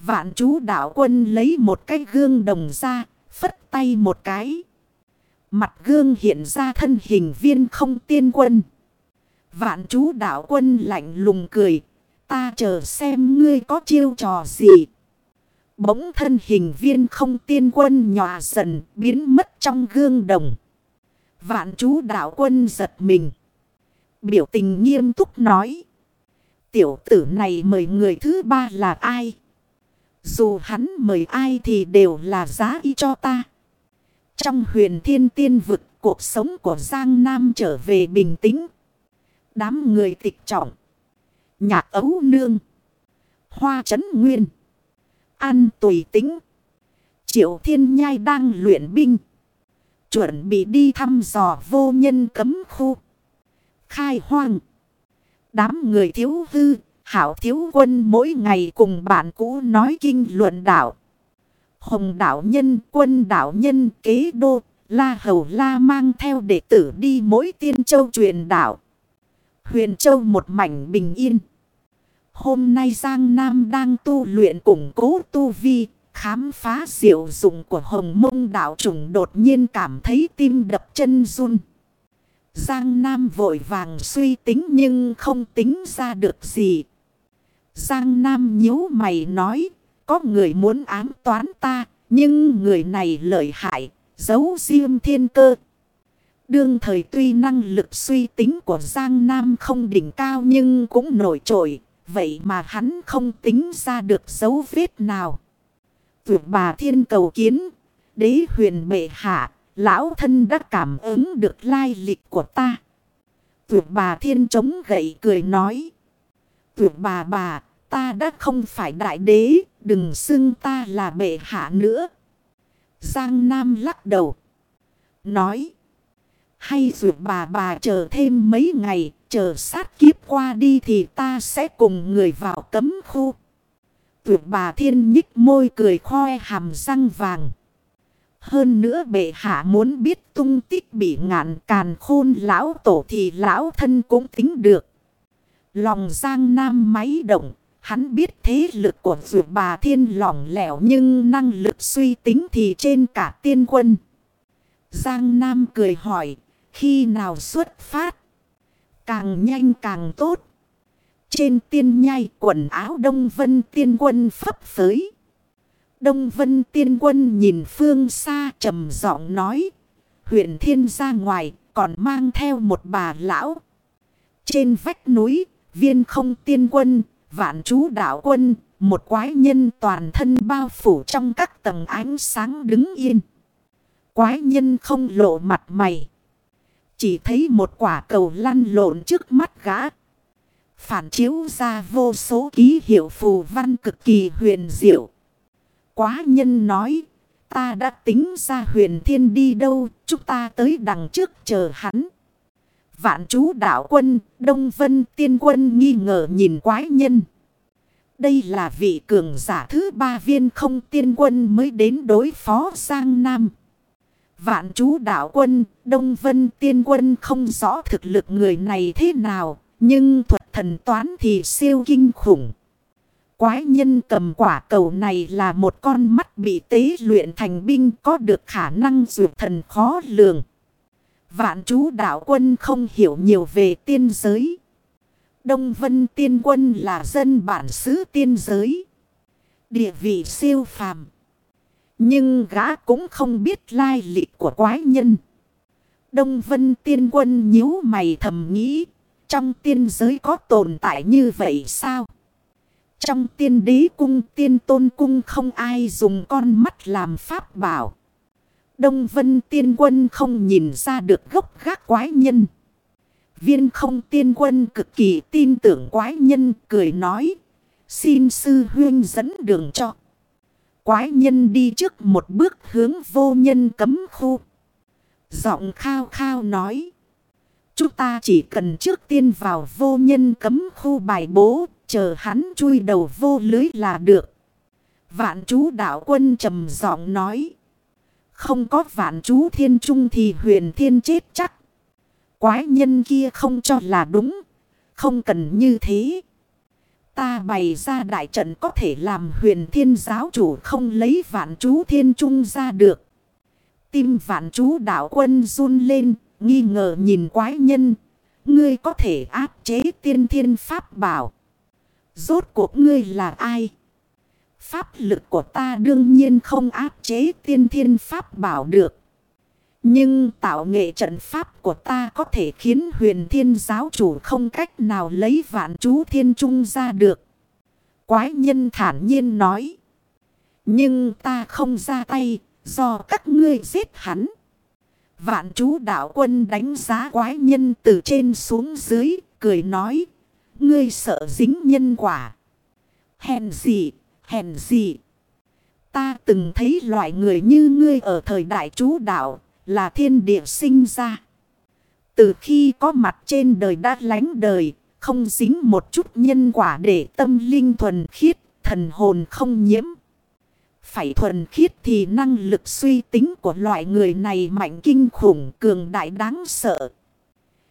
Vạn chú đạo quân lấy một cái gương đồng ra, phất tay một cái. Mặt gương hiện ra thân hình viên không tiên quân. Vạn chú đạo quân lạnh lùng cười. Ta chờ xem ngươi có chiêu trò gì. Bỗng thân hình viên không tiên quân nhòa dần biến mất trong gương đồng. Vạn chú đạo quân giật mình. Biểu tình nghiêm túc nói. Tiểu tử này mời người thứ ba là ai? Dù hắn mời ai thì đều là giá y cho ta. Trong huyền thiên tiên vực, cuộc sống của Giang Nam trở về bình tĩnh. Đám người tịch trọng. Nhạc ấu nương. Hoa chấn nguyên. Ăn tùy tính. Triệu thiên nhai đang luyện binh. Chuẩn bị đi thăm dò vô nhân cấm khu. Khai hoang. Đám người thiếu hư. Hảo thiếu quân mỗi ngày cùng bạn cũ nói kinh luận đạo. Hồng đạo nhân, quân đạo nhân, kế đô, la hầu la mang theo đệ tử đi mỗi tiên châu truyền đạo. Huyền châu một mảnh bình yên. Hôm nay Giang Nam đang tu luyện củng cố tu vi, khám phá diệu dụng của hồng mông đạo trùng đột nhiên cảm thấy tim đập chân run. Giang Nam vội vàng suy tính nhưng không tính ra được gì. Giang Nam nhíu mày nói, có người muốn ám toán ta, nhưng người này lợi hại, giấu riêng thiên cơ. Đương thời tuy năng lực suy tính của Giang Nam không đỉnh cao nhưng cũng nổi trội, vậy mà hắn không tính ra được dấu vết nào. Tuyệt bà thiên cầu kiến, đế huyền bệ hạ, lão thân đã cảm ứng được lai lịch của ta. Tuyệt bà thiên chống gậy cười nói. Tuyệt bà bà, ta đã không phải đại đế, đừng xưng ta là bệ hạ nữa. Giang Nam lắc đầu. Nói. Hay dù bà bà chờ thêm mấy ngày, chờ sát kiếp qua đi thì ta sẽ cùng người vào cấm khu. Tuyệt bà thiên nhích môi cười khoe hàm răng vàng. Hơn nữa bệ hạ muốn biết tung tích bị ngạn càn khôn lão tổ thì lão thân cũng tính được. Lòng giang nam máy động, Hắn biết thế lực của vượt bà thiên lỏng lẻo nhưng năng lực suy tính thì trên cả tiên quân. Giang Nam cười hỏi, khi nào xuất phát? Càng nhanh càng tốt. Trên tiên nhai quần áo Đông Vân tiên quân phấp phới. Đông Vân tiên quân nhìn phương xa trầm giọng nói. Huyện thiên ra ngoài còn mang theo một bà lão. Trên vách núi, viên không tiên quân Vạn chú đạo quân, một quái nhân toàn thân bao phủ trong các tầng ánh sáng đứng yên. Quái nhân không lộ mặt mày. Chỉ thấy một quả cầu lăn lộn trước mắt gã. Phản chiếu ra vô số ký hiệu phù văn cực kỳ huyền diệu. Quá nhân nói, ta đã tính ra huyền thiên đi đâu, chúng ta tới đằng trước chờ hắn. Vạn chú đạo quân, Đông Vân tiên quân nghi ngờ nhìn quái nhân. Đây là vị cường giả thứ ba viên không tiên quân mới đến đối phó Giang Nam. Vạn chú đạo quân, Đông Vân tiên quân không rõ thực lực người này thế nào, nhưng thuật thần toán thì siêu kinh khủng. Quái nhân cầm quả cầu này là một con mắt bị tế luyện thành binh có được khả năng dược thần khó lường. Vạn chú đạo quân không hiểu nhiều về tiên giới. Đông Vân tiên quân là dân bản xứ tiên giới. Địa vị siêu phàm. Nhưng gã cũng không biết lai lịch của quái nhân. Đông Vân tiên quân nhíu mày thầm nghĩ. Trong tiên giới có tồn tại như vậy sao? Trong tiên đế cung, tiên tôn cung không ai dùng con mắt làm pháp bảo. Đông Vân tiên quân không nhìn ra được gốc gác quái nhân. Viên không tiên quân cực kỳ tin tưởng quái nhân cười nói. Xin sư huyên dẫn đường cho. Quái nhân đi trước một bước hướng vô nhân cấm khu. Giọng khao khao nói. Chúng ta chỉ cần trước tiên vào vô nhân cấm khu bài bố. Chờ hắn chui đầu vô lưới là được. Vạn chú đạo quân trầm giọng nói. Không có vạn chú thiên trung thì huyền thiên chết chắc. Quái nhân kia không cho là đúng. Không cần như thế. ta bày ra đại trận có thể làm huyền thiên giáo chủ không lấy vạn chú thiên trung ra được. Tim vạn chú đạo quân run lên, nghi ngờ nhìn quái nhân. Ngươi có thể áp chế tiên thiên pháp bảo. Rốt cuộc ngươi là ai? Pháp lực của ta đương nhiên không áp chế tiên thiên pháp bảo được. Nhưng tạo nghệ trận pháp của ta có thể khiến huyền thiên giáo chủ không cách nào lấy vạn chú thiên trung ra được. Quái nhân thản nhiên nói. Nhưng ta không ra tay do các ngươi giết hắn. Vạn chú đạo quân đánh giá quái nhân từ trên xuống dưới, cười nói. Ngươi sợ dính nhân quả. Hèn gì, hèn gì. Ta từng thấy loại người như ngươi ở thời đại chú đạo, là thiên địa sinh ra. Từ khi có mặt trên đời đã lánh đời, không dính một chút nhân quả để tâm linh thuần khiết, thần hồn không nhiễm. Phải thuần khiết thì năng lực suy tính của loại người này mạnh kinh khủng cường đại đáng sợ.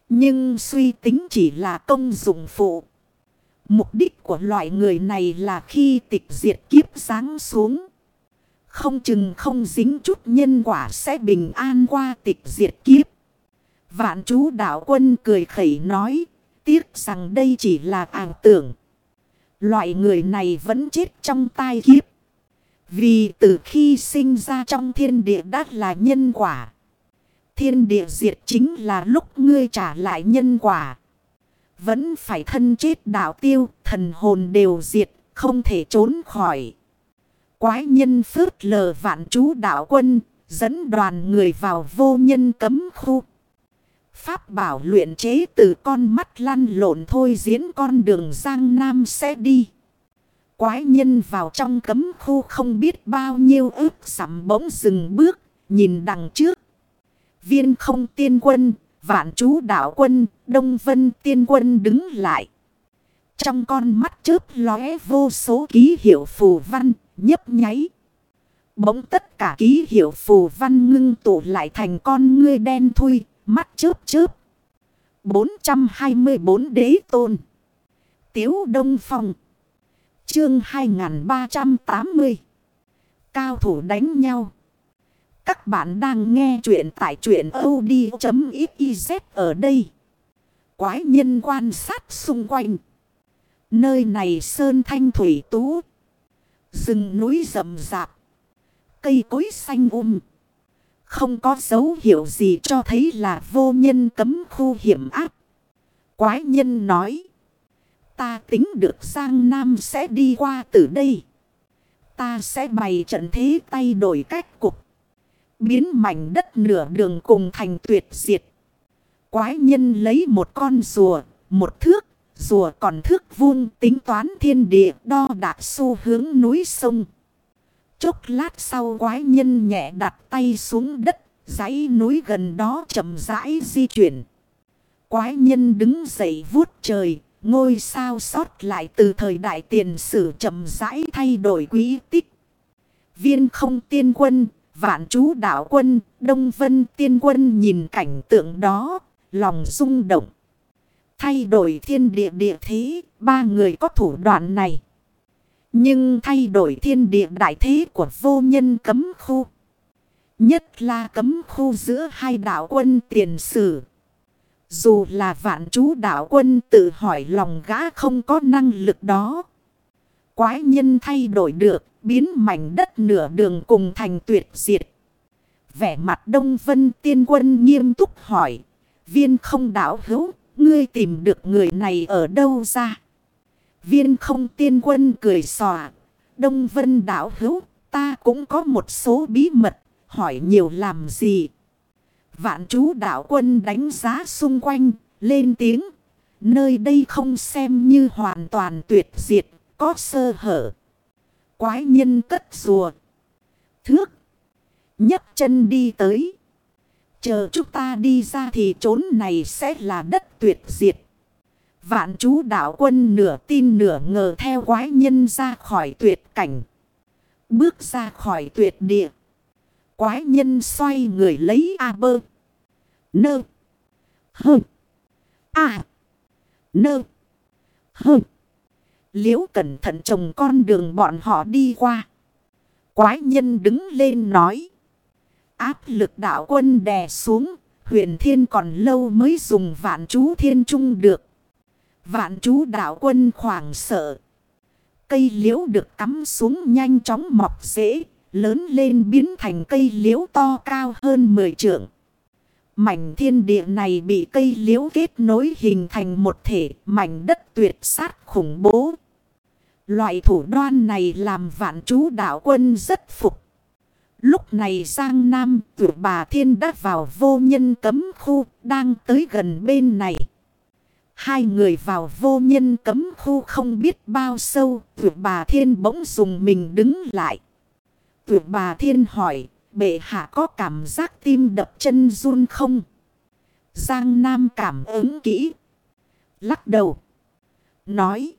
Nhưng suy tính chỉ là công dụng phụ. Mục đích của loại người này là khi tịch diệt kiếp sáng xuống. Không chừng không dính chút nhân quả sẽ bình an qua tịch diệt kiếp. Vạn chú đạo quân cười khẩy nói. Tiếc rằng đây chỉ là ảo tưởng. Loại người này vẫn chết trong tai kiếp. Vì từ khi sinh ra trong thiên địa đã là nhân quả. Thiên địa diệt chính là lúc ngươi trả lại nhân quả. Vẫn phải thân chết đạo tiêu, thần hồn đều diệt, không thể trốn khỏi. Quái nhân phớt lờ vạn chú đạo quân, dẫn đoàn người vào vô nhân cấm khu. Pháp bảo luyện chế từ con mắt lăn lộn thôi diễn con đường Giang Nam sẽ đi. Quái nhân vào trong cấm khu không biết bao nhiêu ước sắm bỗng dừng bước, nhìn đằng trước. Viên không tiên quân, vạn chú đạo quân, đông vân tiên quân đứng lại. Trong con mắt chớp lóe vô số ký hiệu phù văn, nhấp nháy. Bỗng tất cả ký hiệu phù văn ngưng tụ lại thành con ngươi đen thui, mắt chớp chớp. 424 đế tôn. Tiếu Đông Phong. Chương 2380. Cao thủ đánh nhau. Các bạn đang nghe chuyện tại chuyện od.xyz ở đây. Quái nhân quan sát xung quanh. Nơi này sơn thanh thủy tú. Rừng núi rậm rạp. Cây cối xanh um. Không có dấu hiệu gì cho thấy là vô nhân cấm khu hiểm áp. Quái nhân nói. Ta tính được sang Nam sẽ đi qua từ đây. Ta sẽ bày trận thế tay đổi cách cục. Biến mảnh đất nửa đường cùng thành tuyệt diệt. Quái nhân lấy một con rùa, một thước, rùa còn thước vuông tính toán thiên địa đo đạc xu hướng núi sông. Chốc lát sau quái nhân nhẹ đặt tay xuống đất, dãy núi gần đó chậm rãi di chuyển. Quái nhân đứng dậy vuốt trời, ngôi sao sót lại từ thời đại tiền sử chậm rãi thay đổi quý tích. Viên không tiên quân, vạn chú đạo quân, đông vân tiên quân nhìn cảnh tượng đó, lòng rung động. Thay đổi thiên địa địa thế, ba người có thủ đoạn này. Nhưng thay đổi thiên địa đại thế của vô nhân cấm khu. Nhất là cấm khu giữa hai đạo quân tiền sử. Dù là vạn chú đạo quân tự hỏi lòng gã không có năng lực đó. Quái nhân thay đổi được, biến mảnh đất nửa đường cùng thành tuyệt diệt. Vẻ mặt Đông Vân tiên quân nghiêm túc hỏi. Viên không đạo hữu, ngươi tìm được người này ở đâu ra? Viên không tiên quân cười xòa. Đông Vân đạo hữu, ta cũng có một số bí mật, hỏi nhiều làm gì? Vạn chú đạo quân đánh giá xung quanh, lên tiếng. Nơi đây không xem như hoàn toàn tuyệt diệt, có sơ hở. Quái nhân cất rùa. Thước. nhấc chân đi tới. Chờ chúng ta đi ra thì trốn này sẽ là đất tuyệt diệt. Vạn chú đạo quân nửa tin nửa ngờ theo quái nhân ra khỏi tuyệt cảnh. Bước ra khỏi tuyệt địa. Quái nhân xoay người lấy A bơ. Nơ. Hơ. A. Nơ. Hơ. Liễu cẩn thận trồng con đường bọn họ đi qua. Quái nhân đứng lên nói. Áp lực đạo quân đè xuống. Huyền thiên còn lâu mới dùng vạn chú thiên trung được. Vạn chú đạo quân khoảng sợ. Cây liễu được cắm xuống nhanh chóng mọc rễ. Lớn lên biến thành cây liễu to cao hơn 10 trượng. Mảnh thiên địa này bị cây liễu kết nối hình thành một thể, mảnh đất tuyệt sát khủng bố. Loại thủ đoan này làm vạn chú đạo quân rất phục. Lúc này Giang Nam tuyệt bà thiên đã vào vô nhân cấm khu, đang tới gần bên này. Hai người vào vô nhân cấm khu không biết bao sâu tuyệt bà thiên bỗng dùng mình đứng lại. Tuyệt bà thiên hỏi bệ hạ có cảm giác tim đập chân run không? Giang Nam cảm ứng kỹ. Lắc đầu. Nói.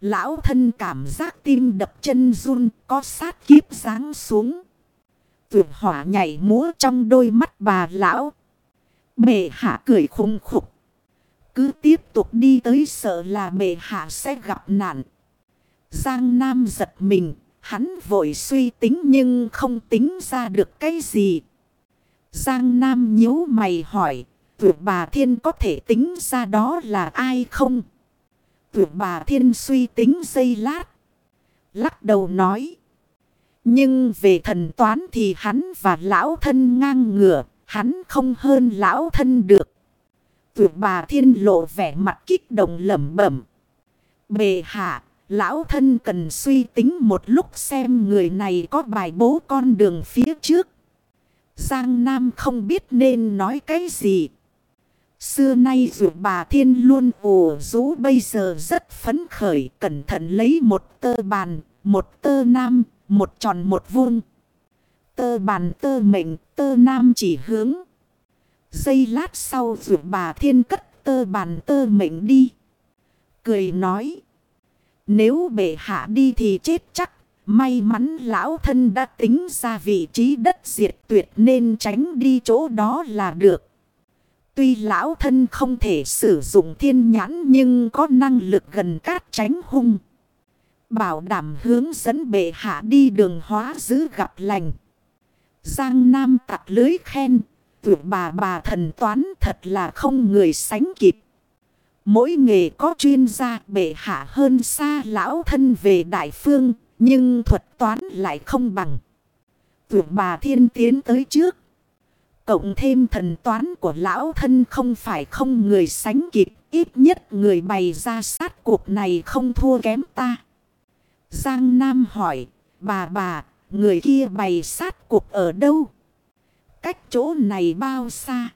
Lão thân cảm giác tim đập chân run, có sát kiếp ráng xuống. Tuyệt hỏa nhảy múa trong đôi mắt bà lão. Bệ hạ cười khùng khục. Cứ tiếp tục đi tới sợ là bệ hạ sẽ gặp nạn. Giang Nam giật mình. Hắn vội suy tính nhưng không tính ra được cái gì. Giang Nam nhíu mày hỏi. Tuyệt bà thiên có thể tính ra đó là ai không? Tuyệt bà thiên suy tính giây lát. Lắc đầu nói. Nhưng về thần toán thì hắn và lão thân ngang ngửa. Hắn không hơn lão thân được. Tuyệt bà thiên lộ vẻ mặt kích động lẩm bẩm. Bề hạ, lão thân cần suy tính một lúc xem người này có bài bố con đường phía trước. Giang Nam không biết nên nói cái gì. Xưa nay dù bà thiên luôn ủ rũ bây giờ rất phấn khởi cẩn thận lấy một tơ bàn, một tơ nam, một tròn một vuông. Tơ bàn tơ mệnh, tơ nam chỉ hướng. Giây lát sau dù bà thiên cất tơ bàn tơ mệnh đi. Cười nói. Nếu bệ hạ đi thì chết chắc. May mắn lão thân đã tính ra vị trí đất diệt tuyệt nên tránh đi chỗ đó là được. Tuy lão thân không thể sử dụng thiên nhãn nhưng có năng lực gần cát tránh hung. Bảo đảm hướng dẫn bệ hạ đi đường hóa giữ gặp lành. Giang Nam tặc lưới khen. Tuyệt bà bà thần toán thật là không người sánh kịp. Mỗi nghề có chuyên gia bệ hạ hơn xa lão thân về đại phương. Nhưng thuật toán lại không bằng. Tuyệt bà thiên tiến tới trước. Cộng thêm thần toán của lão thân không phải không người sánh kịp. Ít nhất người bày ra sát cuộc này không thua kém ta. Giang Nam hỏi. Bà bà, người kia bày sát cuộc ở đâu? Cách chỗ này bao xa?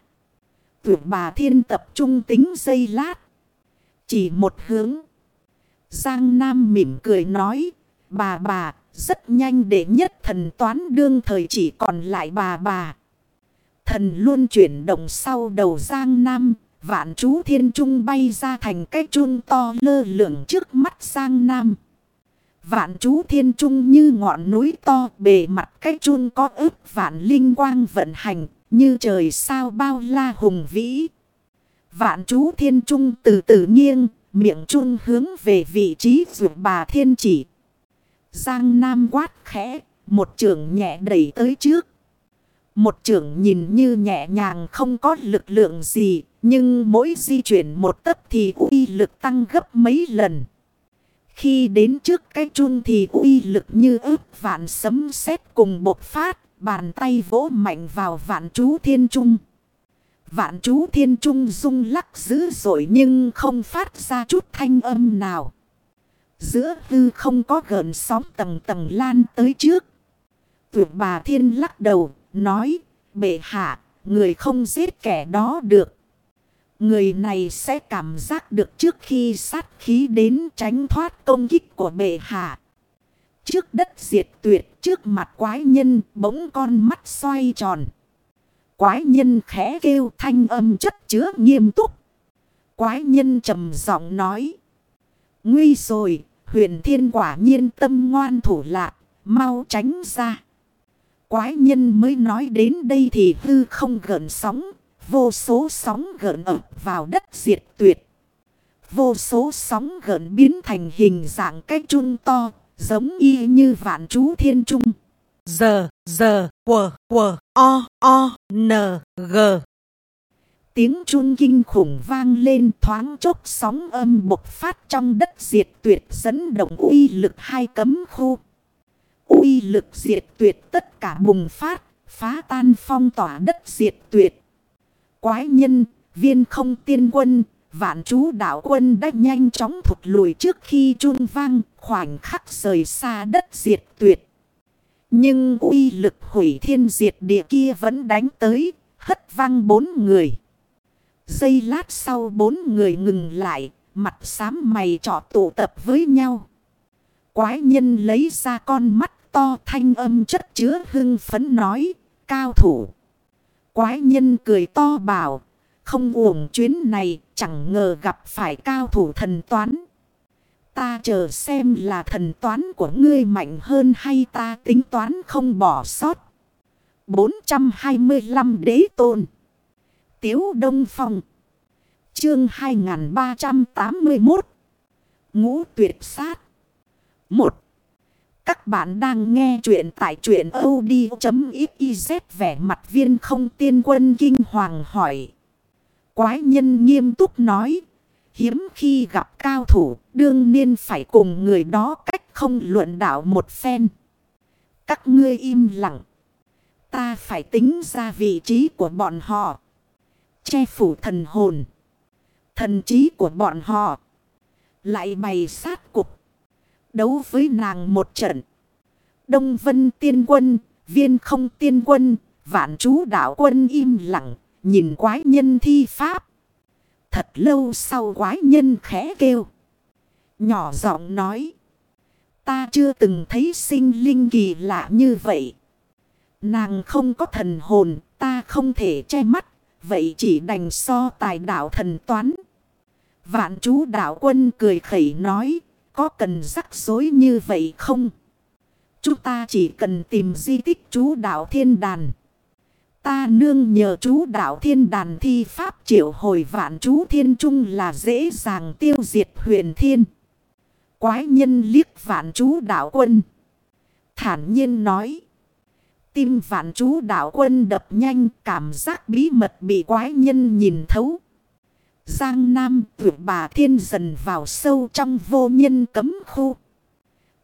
Tuyệt bà thiên tập trung tính giây lát. Chỉ một hướng. Giang Nam mỉm cười nói. Bà bà, rất nhanh để nhất thần toán đương thời chỉ còn lại bà bà. Thần luôn chuyển động sau đầu Giang Nam. Vạn chú thiên trung bay ra thành cái chuông to lơ lửng trước mắt Giang Nam. Vạn chú thiên trung như ngọn núi to bề mặt cái chuông có ức vạn linh quang vận hành như trời sao bao la hùng vĩ. Vạn chú thiên trung từ từ nghiêng miệng trung hướng về vị trí ruột bà thiên chỉ. Giang Nam quát khẽ một trường nhẹ đẩy tới trước. Một trường nhìn như nhẹ nhàng không có lực lượng gì, nhưng mỗi di chuyển một tấc thì uy lực tăng gấp mấy lần. Khi đến trước cái chun thì uy lực như ước vạn sấm sét cùng bộc phát, bàn tay vỗ mạnh vào vạn chú thiên trung. Vạn chú thiên trung rung lắc dữ dội nhưng không phát ra chút thanh âm nào. Giữa hư không có gợn sóng tầng tầng lan tới trước. Tuyệt bà thiên lắc đầu, nói Bệ hạ, người không giết kẻ đó được. Người này sẽ cảm giác được trước khi sát khí đến tránh thoát công kích của bệ hạ. Trước đất diệt tuyệt trước mặt quái nhân bỗng con mắt xoay tròn. Quái nhân khẽ kêu thanh âm chất chứa nghiêm túc. Quái nhân trầm giọng nói. Nguy rồi, huyền thiên quả nhiên tâm ngoan thủ lạc, mau tránh ra. Quái nhân mới nói đến đây thì hư không gợn sóng, vô số sóng gợn ập vào đất diệt tuyệt. Vô số sóng gợn biến thành hình dạng cái chun to, giống y như vạn chú thiên trung. Giờ, giờ, quờ, quờ, o, o, n, g. Tiếng chun kinh khủng vang lên thoáng chốc sóng âm bộc phát trong đất diệt tuyệt dẫn động uy lực hai cấm khu. uy lực diệt tuyệt tất cả bùng phát, phá tan phong tỏa đất diệt tuyệt. Quái nhân, viên không tiên quân, vạn chú đạo quân đã nhanh chóng thụt lùi trước khi chun vang khoảnh khắc rời xa đất diệt tuyệt. Nhưng uy lực hủy thiên diệt địa kia vẫn đánh tới, hất văng bốn người. Giây lát sau bốn người ngừng lại, mặt xám mày trọ tụ tập với nhau. Quái nhân lấy ra con mắt to thanh âm chất chứa hưng phấn nói, cao thủ. Quái nhân cười to bảo, không uổng chuyến này chẳng ngờ gặp phải cao thủ thần toán. Ta chờ xem là thần toán của ngươi mạnh hơn hay ta tính toán không bỏ sót. 425 đế tôn. Tiếu Đông Phong. Chương 2381. Ngũ tuyệt sát. 1. Các bạn đang nghe chuyện tại chuyện od.xyz vẻ mặt viên không tiên quân kinh hoàng hỏi. Quái nhân nghiêm túc nói. Hiếm khi gặp cao thủ, đương nhiên phải cùng người đó cách không luận đạo một phen. Các ngươi im lặng. Ta phải tính ra vị trí của bọn họ. Che phủ thần hồn. Thần trí của bọn họ. Lại bày sát cục. Đấu với nàng một trận. Đông vân tiên quân, viên không tiên quân, vạn chú đạo quân im lặng, nhìn quái nhân thi pháp. Thật lâu sau quái nhân khẽ kêu. Nhỏ giọng nói. Ta chưa từng thấy sinh linh kỳ lạ như vậy. Nàng không có thần hồn, ta không thể che mắt. Vậy chỉ đành so tài đạo thần toán. Vạn chú đạo quân cười khẩy nói. Có cần rắc rối như vậy không? Chúng ta chỉ cần tìm di tích chú đạo thiên đàn. Ta nương nhờ chú đạo thiên đàn thi pháp triệu hồi vạn chú thiên trung là dễ dàng tiêu diệt huyền thiên. Quái nhân liếc vạn chú đạo quân. Thản nhiên nói. Tim vạn chú đạo quân đập nhanh cảm giác bí mật bị quái nhân nhìn thấu. Giang Nam tuyệt bà thiên dần vào sâu trong vô nhân cấm khu.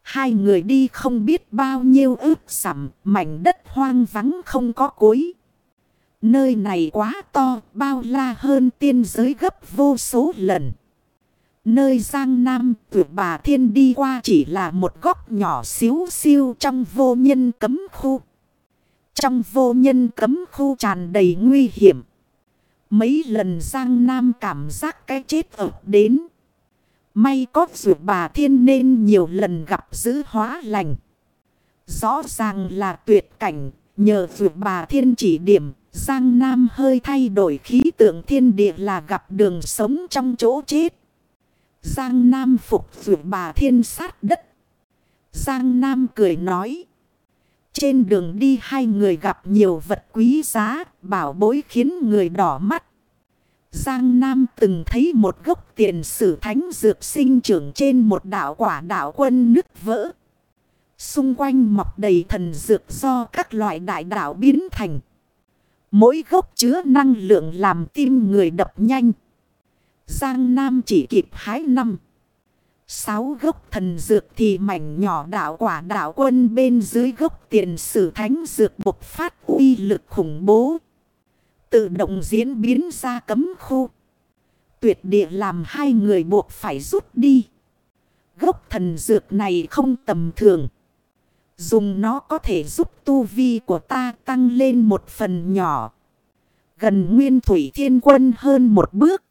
Hai người đi không biết bao nhiêu ước sẵm, mảnh đất hoang vắng không có cuối. Nơi này quá to, bao la hơn tiên giới gấp vô số lần. Nơi Giang Nam tuyệt bà thiên đi qua chỉ là một góc nhỏ xíu xiu trong vô nhân cấm khu. Trong vô nhân cấm khu tràn đầy nguy hiểm. Mấy lần Giang Nam cảm giác cái chết ập đến. May có dù bà thiên nên nhiều lần gặp giữ hóa lành. Rõ ràng là tuyệt cảnh, nhờ dù bà thiên chỉ điểm, Giang Nam hơi thay đổi khí tượng thiên địa là gặp đường sống trong chỗ chết. Giang Nam phục vụ bà thiên sát đất. Giang Nam cười nói. Trên đường đi hai người gặp nhiều vật quý giá, bảo bối khiến người đỏ mắt. Giang Nam từng thấy một gốc tiền sử thánh dược sinh trưởng trên một đảo quả đảo quân nứt vỡ. Xung quanh mọc đầy thần dược do các loại đại đảo biến thành. Mỗi gốc chứa năng lượng làm tim người đập nhanh. Giang Nam chỉ kịp hái năm. Sáu gốc thần dược thì mảnh nhỏ đảo quả đảo quân bên dưới gốc tiền sử thánh dược bộc phát uy lực khủng bố. Tự động diễn biến ra cấm khu. Tuyệt địa làm hai người buộc phải rút đi. Gốc thần dược này không tầm thường. Dùng nó có thể giúp tu vi của ta tăng lên một phần nhỏ. Gần nguyên thủy thiên quân hơn một bước.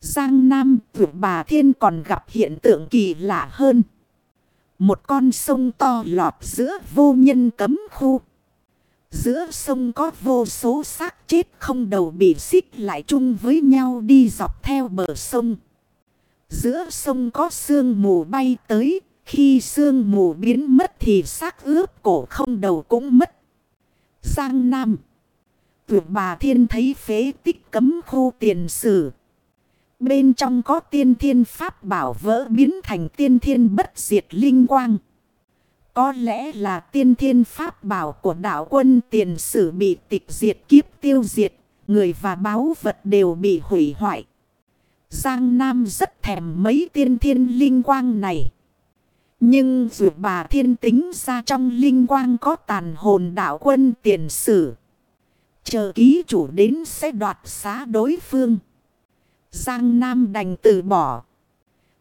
Giang Nam vượt bà thiên còn gặp hiện tượng kỳ lạ hơn. Một con sông to lọt giữa vô nhân cấm khu. Giữa sông có vô số xác chết không đầu bị xích lại chung với nhau đi dọc theo bờ sông. Giữa sông có sương mù bay tới, khi sương mù biến mất thì xác ướp cổ không đầu cũng mất. Giang Nam Tuyệt bà thiên thấy phế tích cấm khu tiền sử. Bên trong có tiên thiên pháp bảo vỡ biến thành tiên thiên bất diệt linh quang. Có lẽ là tiên thiên pháp bảo của đạo quân tiền sử bị tịch diệt kiếp tiêu diệt. Người và báu vật đều bị hủy hoại. Giang Nam rất thèm mấy tiên thiên linh quang này. Nhưng dù bà thiên tính ra trong linh quang có tàn hồn đạo quân tiền sử. Chờ ký chủ đến sẽ đoạt xá đối phương. Giang Nam đành từ bỏ.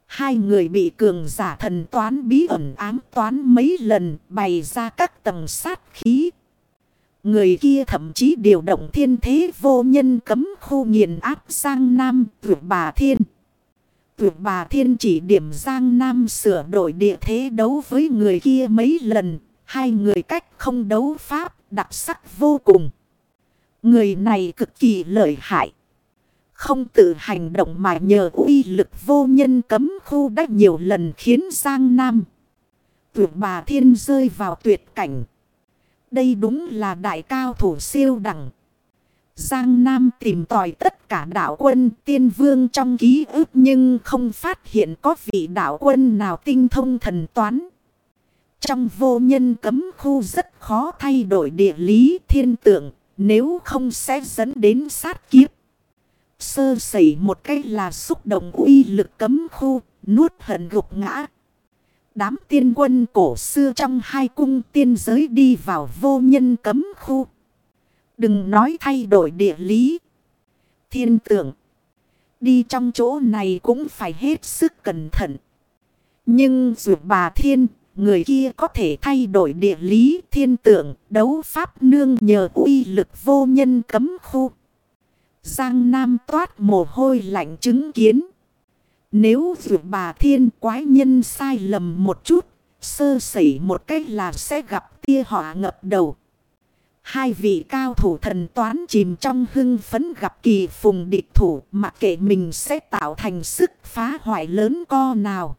Hai người bị cường giả thần toán bí ẩn ám toán mấy lần, bày ra các tầng sát khí. Người kia thậm chí điều động thiên thế vô nhân cấm khu nghiền áp Giang Nam vượt bà thiên. Tuyệt bà thiên chỉ điểm Giang Nam sửa đổi địa thế đấu với người kia mấy lần. Hai người cách không đấu pháp, đặc sắc vô cùng. Người này cực kỳ lợi hại. Không tự hành động mà nhờ uy lực vô nhân cấm khu đã nhiều lần khiến Giang Nam. Tuyệt bà thiên rơi vào tuyệt cảnh. Đây đúng là đại cao thủ siêu đẳng. Giang Nam tìm tòi tất cả đạo quân tiên vương trong ký ức nhưng không phát hiện có vị đạo quân nào tinh thông thần toán. Trong vô nhân cấm khu rất khó thay đổi địa lý thiên tượng nếu không sẽ dẫn đến sát kiếp. Sơ sẩy một cách là xúc động uy lực cấm khu, nuốt hận gục ngã. Đám tiên quân cổ xưa trong hai cung tiên giới đi vào vô nhân cấm khu. Đừng nói thay đổi địa lý. Thiên tượng. Đi trong chỗ này cũng phải hết sức cẩn thận. Nhưng dù bà thiên, người kia có thể thay đổi địa lý thiên tượng, đấu pháp nương nhờ uy lực vô nhân cấm khu. Giang Nam toát mồ hôi lạnh chứng kiến. Nếu dù bà thiên quái nhân sai lầm một chút, sơ sẩy một cách là sẽ gặp tia họa ngập đầu. Hai vị cao thủ thần toán chìm trong hưng phấn gặp kỳ phùng địch thủ mặc kệ mình sẽ tạo thành sức phá hoại lớn co nào.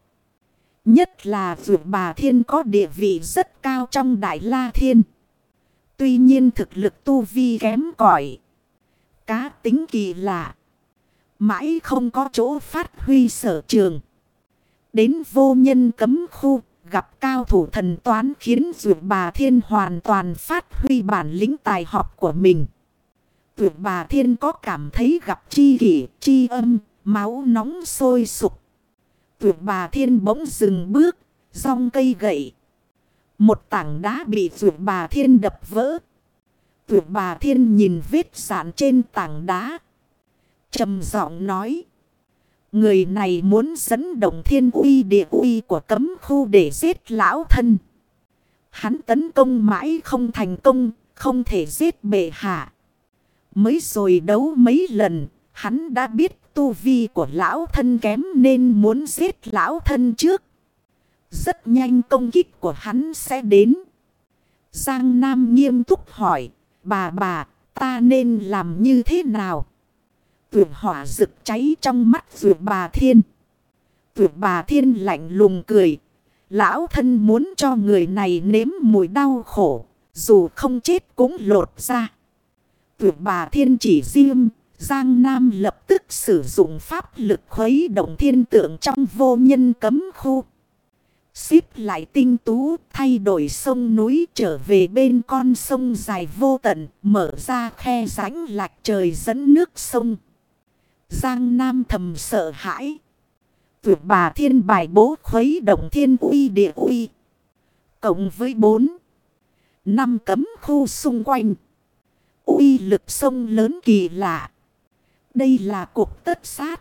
Nhất là dù bà thiên có địa vị rất cao trong đại la thiên. Tuy nhiên thực lực tu vi kém cỏi Cá tính kỳ lạ. Mãi không có chỗ phát huy sở trường. Đến vô nhân cấm khu, gặp cao thủ thần toán khiến dù bà thiên hoàn toàn phát huy bản lĩnh tài học của mình. Tuyệt bà thiên có cảm thấy gặp chi kỷ, chi âm, máu nóng sôi sục. Tuyệt bà thiên bỗng dừng bước, rong cây gậy. Một tảng đá bị tuyệt bà thiên đập vỡ. Tuyệt bà thiên nhìn vết sạn trên tảng đá trầm giọng nói. Người này muốn dẫn động thiên uy địa uy của cấm khu để giết lão thân. Hắn tấn công mãi không thành công, không thể giết bệ hạ. Mới rồi đấu mấy lần, hắn đã biết tu vi của lão thân kém nên muốn giết lão thân trước. Rất nhanh công kích của hắn sẽ đến. Giang Nam nghiêm túc hỏi, bà bà, ta nên làm như thế nào? Tuyệt hỏa rực cháy trong mắt tuyệt bà thiên. Tuyệt bà thiên lạnh lùng cười. Lão thân muốn cho người này nếm mùi đau khổ. Dù không chết cũng lột ra. Tuyệt bà thiên chỉ riêng. Giang Nam lập tức sử dụng pháp lực khuấy động thiên tượng trong vô nhân cấm khu. Xíp lại tinh tú, thay đổi sông núi trở về bên con sông dài vô tận, mở ra khe rãnh lạc trời dẫn nước sông. Giang Nam thầm sợ hãi. Tuyệt bà thiên bài bố khuấy động thiên uy địa uy. Cộng với bốn. Năm cấm khu xung quanh. Uy lực sông lớn kỳ lạ. Đây là cuộc tất sát.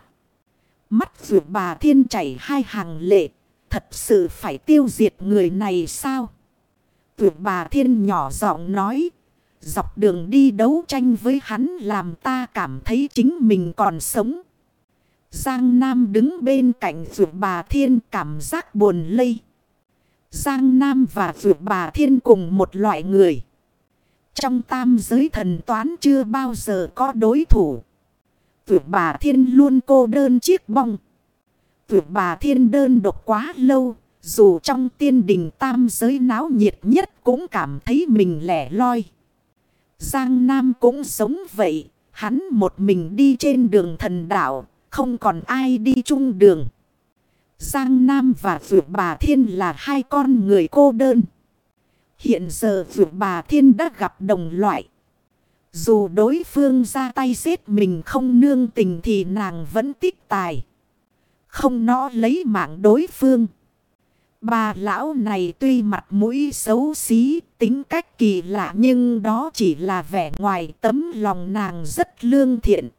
Mắt tuyệt bà thiên chảy hai hàng lệ. Thật sự phải tiêu diệt người này sao? Tuyệt bà thiên nhỏ giọng nói Dọc đường đi đấu tranh với hắn làm ta cảm thấy chính mình còn sống. Giang Nam đứng bên cạnh vượt bà thiên cảm giác buồn lây. Giang Nam và vượt bà thiên cùng một loại người. Trong tam giới thần toán chưa bao giờ có đối thủ. Vượt bà thiên luôn cô đơn chiếc bong. Vượt bà thiên đơn độc quá lâu. Dù trong tiên đình tam giới náo nhiệt nhất cũng cảm thấy mình lẻ loi. Giang Nam cũng sống vậy. Hắn một mình đi trên đường thần đảo. không còn ai đi chung đường. Giang Nam và Vượt Bà Thiên là hai con người cô đơn. Hiện giờ Vượt Bà Thiên đã gặp đồng loại. Dù đối phương ra tay giết mình không nương tình thì nàng vẫn tích tài. Không nó lấy mạng đối phương. Bà lão này tuy mặt mũi xấu xí, tính cách kỳ lạ nhưng đó chỉ là vẻ ngoài tấm lòng nàng rất lương thiện.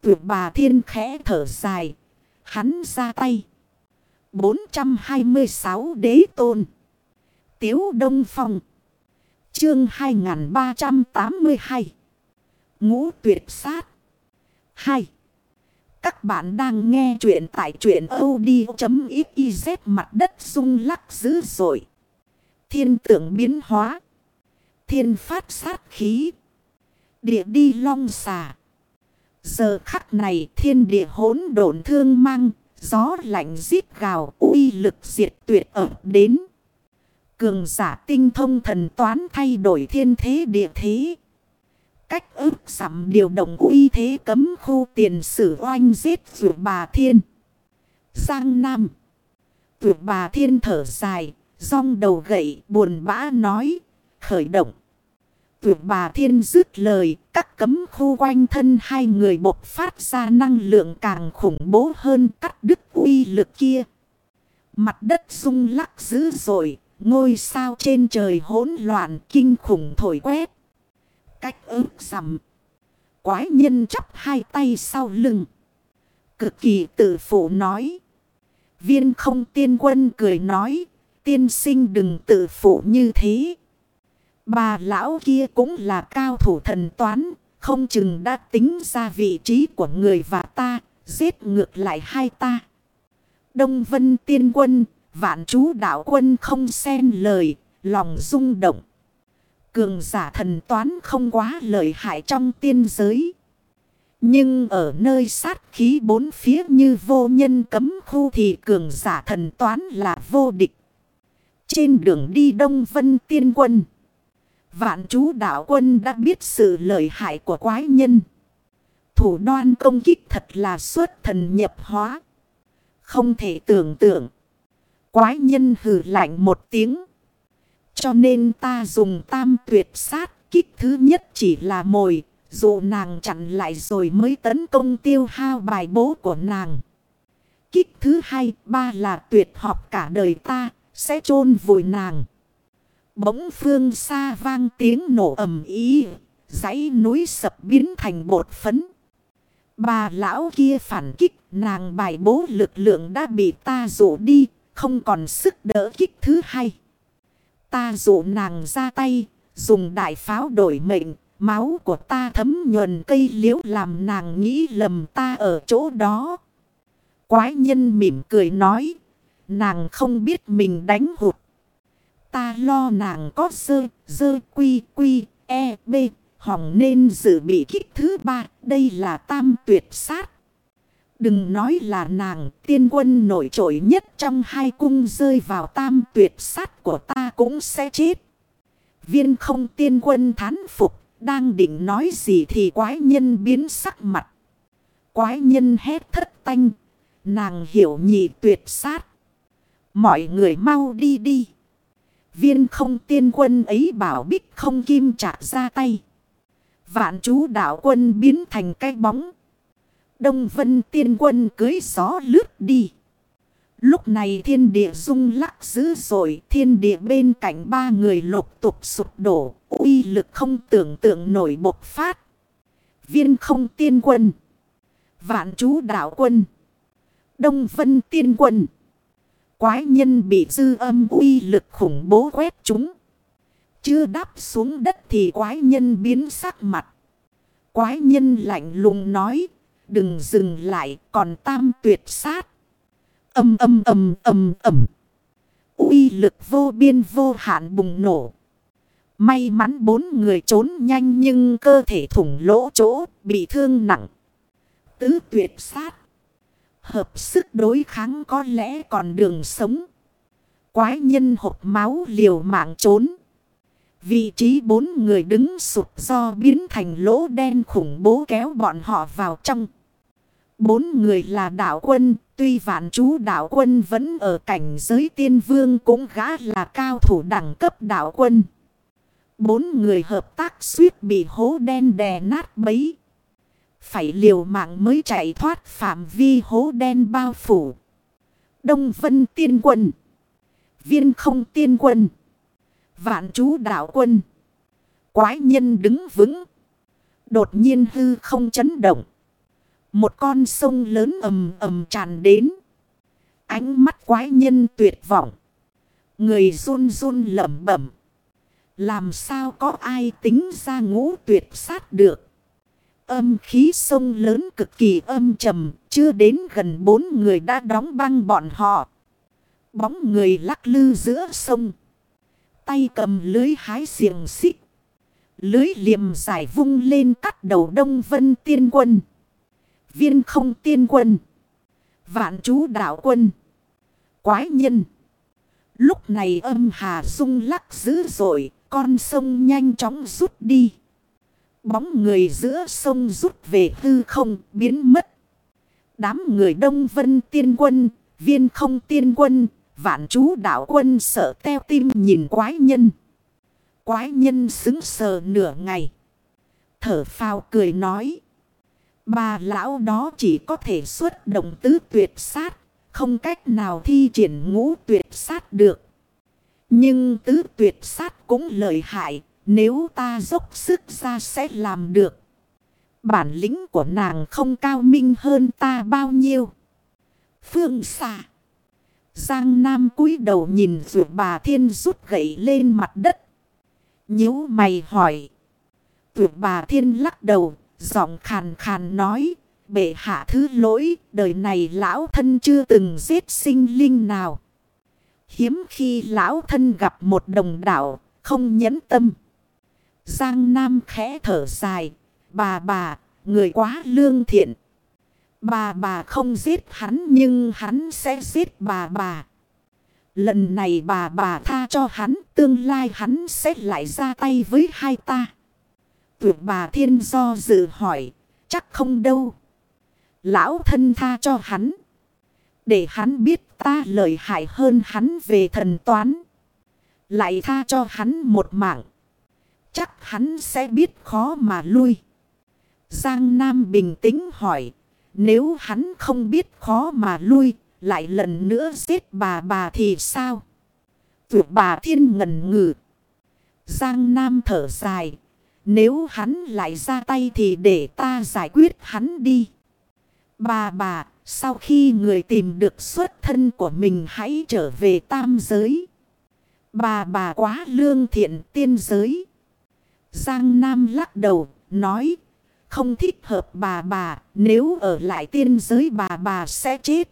Tuyệt bà thiên khẽ thở dài, hắn ra tay. 426 đế tôn. Tiếu Đông Phong. Chương 2382. Ngũ tuyệt sát. 2. Các bạn đang nghe chuyện tại chuyện od.xyz mặt đất rung lắc dữ dội. Thiên tượng biến hóa. Thiên phát sát khí. Địa đi long xà. Giờ khắc này thiên địa hỗn độn thương mang. Gió lạnh giết gào uy lực diệt tuyệt ẩm đến. Cường giả tinh thông thần toán thay đổi thiên thế địa thế. Cách ức sẵm điều động uy thế cấm khu tiền sử oanh giết vượt bà thiên. Giang Nam. Vượt bà thiên thở dài. Rong đầu gậy, buồn bã nói. Khởi động. Vượt bà thiên dứt lời. Các cấm khu quanh thân hai người bộc phát ra năng lượng càng khủng bố hơn cắt đứt uy lực kia. Mặt đất rung lắc dữ dội. Ngôi sao trên trời hỗn loạn kinh khủng thổi quét cách ước sầm. Quái nhân chắp hai tay sau lưng. Cực kỳ tự phụ nói. Viên không tiên quân cười nói. Tiên sinh đừng tự phụ như thế. Bà lão kia cũng là cao thủ thần toán. Không chừng đã tính ra vị trí của người và ta. Giết ngược lại hai ta. Đông vân tiên quân. Vạn chú đạo quân không xen lời. Lòng rung động. Cường giả thần toán không quá lợi hại trong tiên giới. Nhưng ở nơi sát khí bốn phía như vô nhân cấm khu thì cường giả thần toán là vô địch. Trên đường đi Đông Vân Tiên Quân. Vạn chú đạo quân đã biết sự lợi hại của quái nhân. Thủ đoan công kích thật là xuất thần nhập hóa. Không thể tưởng tượng. Quái nhân hử lạnh một tiếng. Cho nên ta dùng tam tuyệt sát kích thứ nhất chỉ là mồi. dù nàng chặn lại rồi mới tấn công tiêu hao bài bố của nàng. Kích thứ hai, ba là tuyệt học cả đời ta, sẽ chôn vùi nàng. Bỗng phương xa vang tiếng nổ ầm ý, dãy núi sập biến thành bột phấn. Bà lão kia phản kích, nàng bài bố lực lượng đã bị ta dụ đi, không còn sức đỡ kích thứ hai. Ta dụ nàng ra tay, dùng đại pháo đổi mệnh, máu của ta thấm nhuần cây liễu làm nàng nghĩ lầm ta ở chỗ đó. Quái nhân mỉm cười nói, nàng không biết mình đánh hụt. Ta lo nàng có sơ, dơ quy quy, e, b, hỏng nên dự bị kích thứ ba, đây là tam tuyệt sát. Đừng nói là nàng tiên quân nổi trội nhất trong hai cung rơi vào tam tuyệt sát của ta cũng sẽ chết. Viên không tiên quân thán phục, đang định nói gì thì quái nhân biến sắc mặt. Quái nhân hét thất tanh, nàng hiểu nhị tuyệt sát. Mọi người mau đi đi. Viên không tiên quân ấy bảo bích không kim trả ra tay. Vạn chú đạo quân biến thành cái bóng. Đông vân tiên quân cưới gió lướt đi. Lúc này thiên địa rung lắc dữ dội, thiên địa bên cạnh ba người lục tục sụp đổ, uy lực không tưởng tượng nổi bộc phát. Viên không tiên quân, vạn chú đạo quân, đông vân tiên quân. Quái nhân bị dư âm uy lực khủng bố quét chúng. Chưa đáp xuống đất thì quái nhân biến sắc mặt. Quái nhân lạnh lùng nói Đừng dừng lại, còn tam tuyệt sát. Âm âm âm âm âm uy lực vô biên vô hạn bùng nổ. May mắn bốn người trốn nhanh nhưng cơ thể thủng lỗ chỗ, bị thương nặng. Tứ tuyệt sát. Hợp sức đối kháng có lẽ còn đường sống. Quái nhân hộp máu liều mạng trốn. Vị trí bốn người đứng sụp do biến thành lỗ đen khủng bố kéo bọn họ vào trong. Bốn người là đạo quân, tuy vạn chú đạo quân vẫn ở cảnh giới tiên vương cũng gã là cao thủ đẳng cấp đạo quân. Bốn người hợp tác suýt bị hố đen đè nát bấy. Phải liều mạng mới chạy thoát phạm vi hố đen bao phủ. Đông Vân Tiên Quân. Viên không Tiên Quân. Vạn chú đạo quân. Quái nhân đứng vững. Đột nhiên hư không chấn động. Một con sông lớn ầm ầm tràn đến. Ánh mắt quái nhân tuyệt vọng. Người run run lẩm bẩm. Làm sao có ai tính ra ngũ tuyệt sát được. Âm khí sông lớn cực kỳ âm trầm. Chưa đến gần bốn người đã đóng băng bọn họ. Bóng người lắc lư giữa sông. Tay cầm lưới hái xiềng xích. Lưới liềm giải vung lên cắt đầu đông vân tiên quân. Viên không tiên quân. Vạn chú đạo quân. Quái nhân. Lúc này âm hà sung lắc dữ dội. Con sông nhanh chóng rút đi. Bóng người giữa sông rút về hư không biến mất. Đám người đông vân tiên quân. Viên không tiên quân. Vạn chú đạo quân sợ teo tim nhìn quái nhân. Quái nhân xứng sờ nửa ngày. Thở phào cười nói. Bà lão đó chỉ có thể xuất động tứ tuyệt sát. Không cách nào thi triển ngũ tuyệt sát được. Nhưng tứ tuyệt sát cũng lợi hại. Nếu ta dốc sức ra sẽ làm được. Bản lĩnh của nàng không cao minh hơn ta bao nhiêu. Phương xạ. Giang Nam cúi đầu nhìn rượu bà thiên rút gậy lên mặt đất. nhíu mày hỏi. Rượu bà thiên lắc đầu, Giọng khàn khàn nói. Bệ hạ thứ lỗi. Đời này lão thân chưa từng giết sinh linh nào. Hiếm khi lão thân gặp một đồng đạo. Không nhẫn tâm. Giang Nam khẽ thở dài. Bà bà. Người quá lương thiện. Bà bà không giết hắn nhưng hắn sẽ giết bà bà. Lần này bà bà tha cho hắn, tương lai hắn sẽ lại ra tay với hai ta tuyệt bà thiên do dự hỏi. Chắc không đâu. Lão thân tha cho hắn. Để hắn biết ta lợi hại hơn hắn về thần toán. Lại tha cho hắn một mạng. Chắc hắn sẽ biết khó mà lui. Giang Nam bình tĩnh hỏi. Nếu hắn không biết khó mà lui. Lại lần nữa giết bà bà thì sao? Tuyệt bà thiên ngần ngừ. Giang Nam thở dài. Nếu hắn lại ra tay thì để ta giải quyết hắn đi. Bà bà, sau khi người tìm được xuất thân của mình hãy trở về tam giới. Bà bà quá lương thiện tiên giới. Giang Nam lắc đầu, nói, không thích hợp bà bà, nếu ở lại tiên giới bà bà sẽ chết.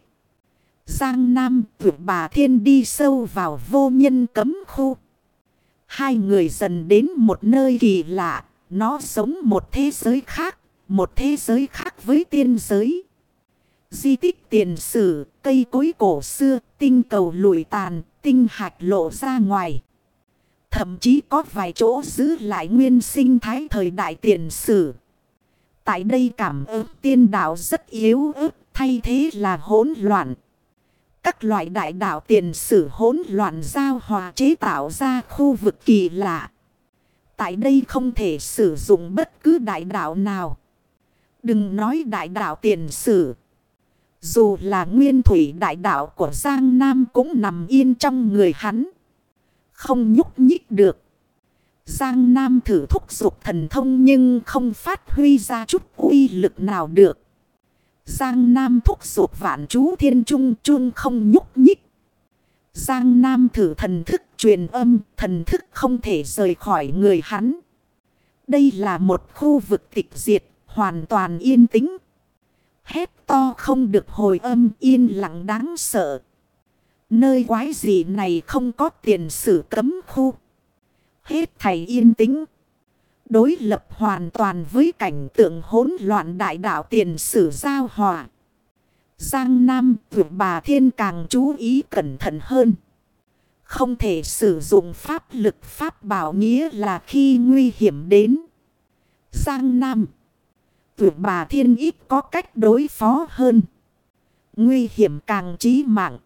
Giang Nam vượt bà thiên đi sâu vào vô nhân cấm khu. Hai người dần đến một nơi kỳ lạ. Nó giống một thế giới khác. Một thế giới khác với tiên giới. Di tích tiền sử, cây cối cổ xưa, tinh cầu lụi tàn, tinh hạch lộ ra ngoài. Thậm chí có vài chỗ giữ lại nguyên sinh thái thời đại tiền sử. Tại đây cảm ơn tiên đạo rất yếu ớt, thay thế là hỗn loạn. Các loại đại đạo tiền sử hỗn loạn giao hòa chế tạo ra khu vực kỳ lạ. Tại đây không thể sử dụng bất cứ đại đạo nào. Đừng nói đại đạo tiền sử. Dù là nguyên thủy đại đạo của Giang Nam cũng nằm yên trong người hắn. Không nhúc nhích được. Giang Nam thử thúc giục thần thông nhưng không phát huy ra chút uy lực nào được. Giang Nam thúc giục vạn chú thiên trung trung không nhúc nhích. Giang Nam thử thần thức truyền âm, thần thức không thể rời khỏi người hắn. Đây là một khu vực tịch diệt, hoàn toàn yên tĩnh. Hét to không được hồi âm yên lặng đáng sợ. Nơi quái gì này không có tiền sử cấm khu. Hết thầy yên tĩnh. Đối lập hoàn toàn với cảnh tượng hỗn loạn đại đạo tiền sử giao hòa. Giang Nam, vượt bà thiên càng chú ý cẩn thận hơn. Không thể sử dụng pháp lực, pháp bảo nghĩa là khi nguy hiểm đến. Giang Nam Tuyệt bà thiên ít có cách đối phó hơn. Nguy hiểm càng trí mạng.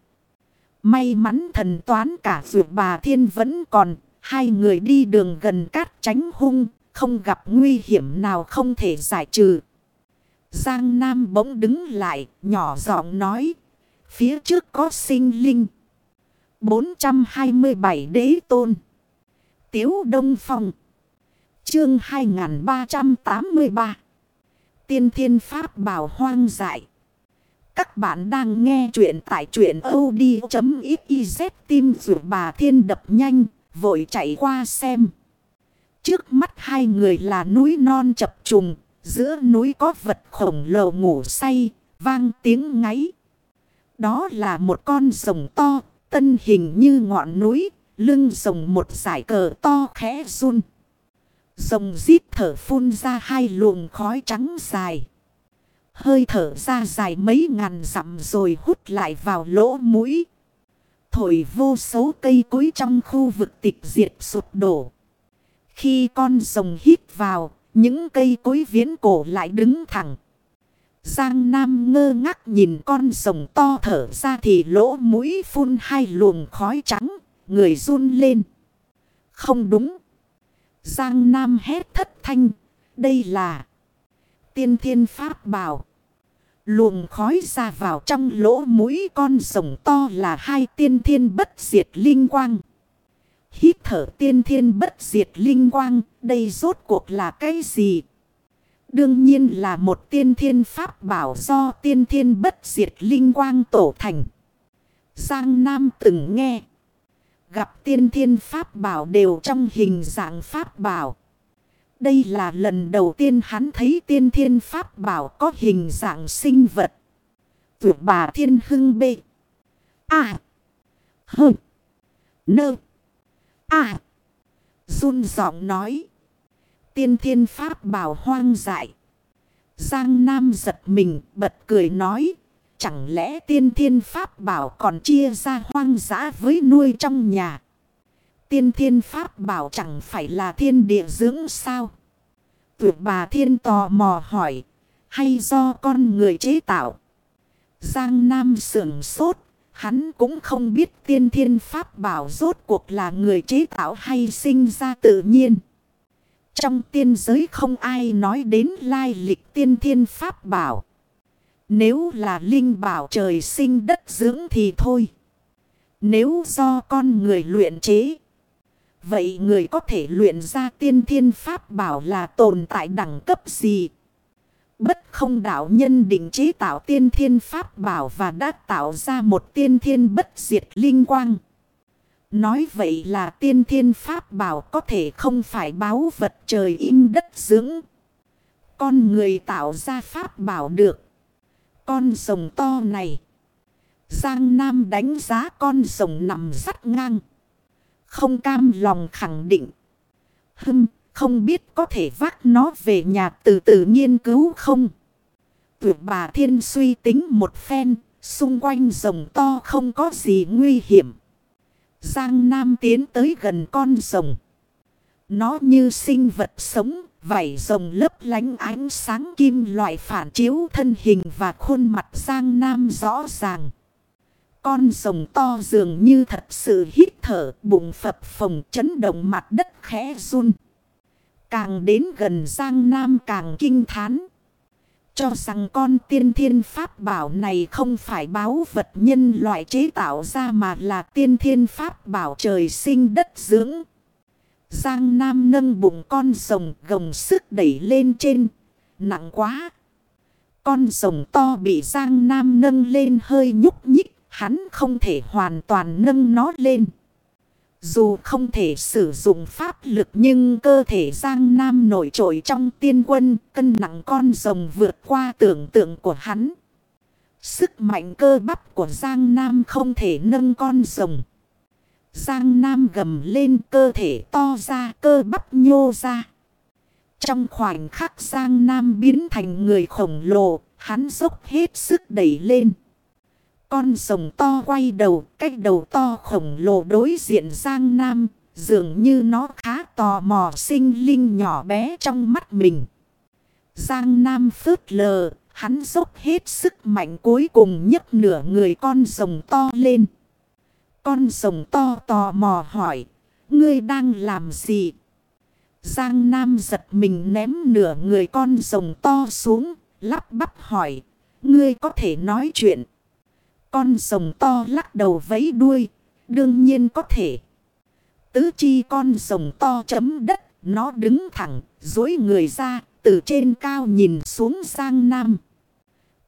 May mắn thần toán cả vượt bà thiên vẫn còn. Hai người đi đường gần cát tránh hung. Không gặp nguy hiểm nào không thể giải trừ. Giang Nam bỗng đứng lại. Nhỏ giọng nói. Phía trước có sinh linh. 427 đế tôn. Tiếu Đông Phong. Chương 2383. Tiên thiên pháp bảo hoang dại. Các bạn đang nghe chuyện tại chuyện od.xyz tim rủ bà thiên đập nhanh, vội chạy qua xem. Trước mắt hai người là núi non chập trùng, giữa núi có vật khổng lồ ngủ say, vang tiếng ngáy. Đó là một con rồng to, tân hình như ngọn núi, lưng rồng một giải cờ to khẽ run. Rồng rít thở phun ra hai luồng khói trắng dài. Hơi thở ra dài mấy ngàn dặm rồi hút lại vào lỗ mũi. Thổi vô số cây cối trong khu vực tịch diệt sụp đổ. Khi con rồng hít vào, những cây cối viễn cổ lại đứng thẳng. Giang Nam ngơ ngác nhìn con rồng to thở ra thì lỗ mũi phun hai luồng khói trắng, người run lên. Không đúng. Giang Nam hét thất thanh. Đây là tiên thiên pháp bảo. Luồng khói ra vào trong lỗ mũi con rồng to là hai tiên thiên bất diệt linh quang. Hít thở tiên thiên bất diệt linh quang, đây rốt cuộc là cái gì? Đương nhiên là một tiên thiên pháp bảo do tiên thiên bất diệt linh quang tổ thành. Giang Nam từng nghe. Gặp tiên thiên pháp bảo đều trong hình dạng pháp bảo. Đây là lần đầu tiên hắn thấy tiên thiên pháp bảo có hình dạng sinh vật. tuyệt bà thiên hưng bê. À. Hơ. Nơ. À. Run giọng nói. Tiên thiên pháp bảo hoang dại. Giang Nam giật mình, bật cười nói. Chẳng lẽ tiên thiên pháp bảo còn chia ra hoang dã với nuôi trong nhà. Tiên thiên pháp bảo chẳng phải là thiên địa dưỡng sao. Tuyệt bà thiên tò mò hỏi. Hay do con người chế tạo. Giang Nam sưởng sốt. Hắn cũng không biết tiên thiên pháp bảo rốt cuộc là người chế tạo hay sinh ra tự nhiên. Trong tiên giới không ai nói đến lai lịch tiên thiên pháp bảo. Nếu là linh bảo trời sinh đất dưỡng thì thôi. Nếu do con người luyện chế. Vậy người có thể luyện ra tiên thiên pháp bảo là tồn tại đẳng cấp gì? Bất không đạo nhân định chế tạo tiên thiên pháp bảo và đã tạo ra một tiên thiên bất diệt linh quang. Nói vậy là tiên thiên pháp bảo có thể không phải báo vật trời in đất dưỡng. Con người tạo ra pháp bảo được. Con rồng to này. Giang Nam đánh giá con rồng nằm sắt ngang. Không cam lòng khẳng định. Hưng, không biết có thể vác nó về nhà từ từ nghiên cứu không? Tuyệt bà thiên suy tính một phen, xung quanh rồng to không có gì nguy hiểm. Giang Nam tiến tới gần con rồng. Nó như sinh vật sống, vảy rồng lấp lánh ánh sáng kim loại phản chiếu thân hình và khuôn mặt Giang Nam rõ ràng. Con rồng to dường như thật sự hít thở, bụng phập phồng chấn động mặt đất khẽ run. Càng đến gần Giang Nam càng kinh thán. Cho rằng con tiên thiên pháp bảo này không phải báo vật nhân loại chế tạo ra mà là tiên thiên pháp bảo trời sinh đất dưỡng. Giang Nam nâng bụng con rồng gồng sức đẩy lên trên. Nặng quá. Con rồng to bị Giang Nam nâng lên hơi nhúc nhích. Hắn không thể hoàn toàn nâng nó lên. Dù không thể sử dụng pháp lực nhưng cơ thể Giang Nam nổi trội trong tiên quân cân nặng con rồng vượt qua tưởng tượng của hắn. Sức mạnh cơ bắp của Giang Nam không thể nâng con rồng. Giang Nam gầm lên cơ thể to ra cơ bắp nhô ra. Trong khoảnh khắc Giang Nam biến thành người khổng lồ, hắn dốc hết sức đẩy lên. Con rồng to quay đầu, cách đầu to khổng lồ đối diện Giang Nam, dường như nó khá tò mò sinh linh nhỏ bé trong mắt mình. Giang Nam phớt lờ, hắn dốc hết sức mạnh cuối cùng nhấc nửa người con rồng to lên. Con rồng to tò mò hỏi, ngươi đang làm gì? Giang Nam giật mình ném nửa người con rồng to xuống, lắp bắp hỏi, ngươi có thể nói chuyện. Con rồng to lắc đầu vấy đuôi, đương nhiên có thể. Tứ chi con rồng to chấm đất, nó đứng thẳng, dối người ra, từ trên cao nhìn xuống sang Nam.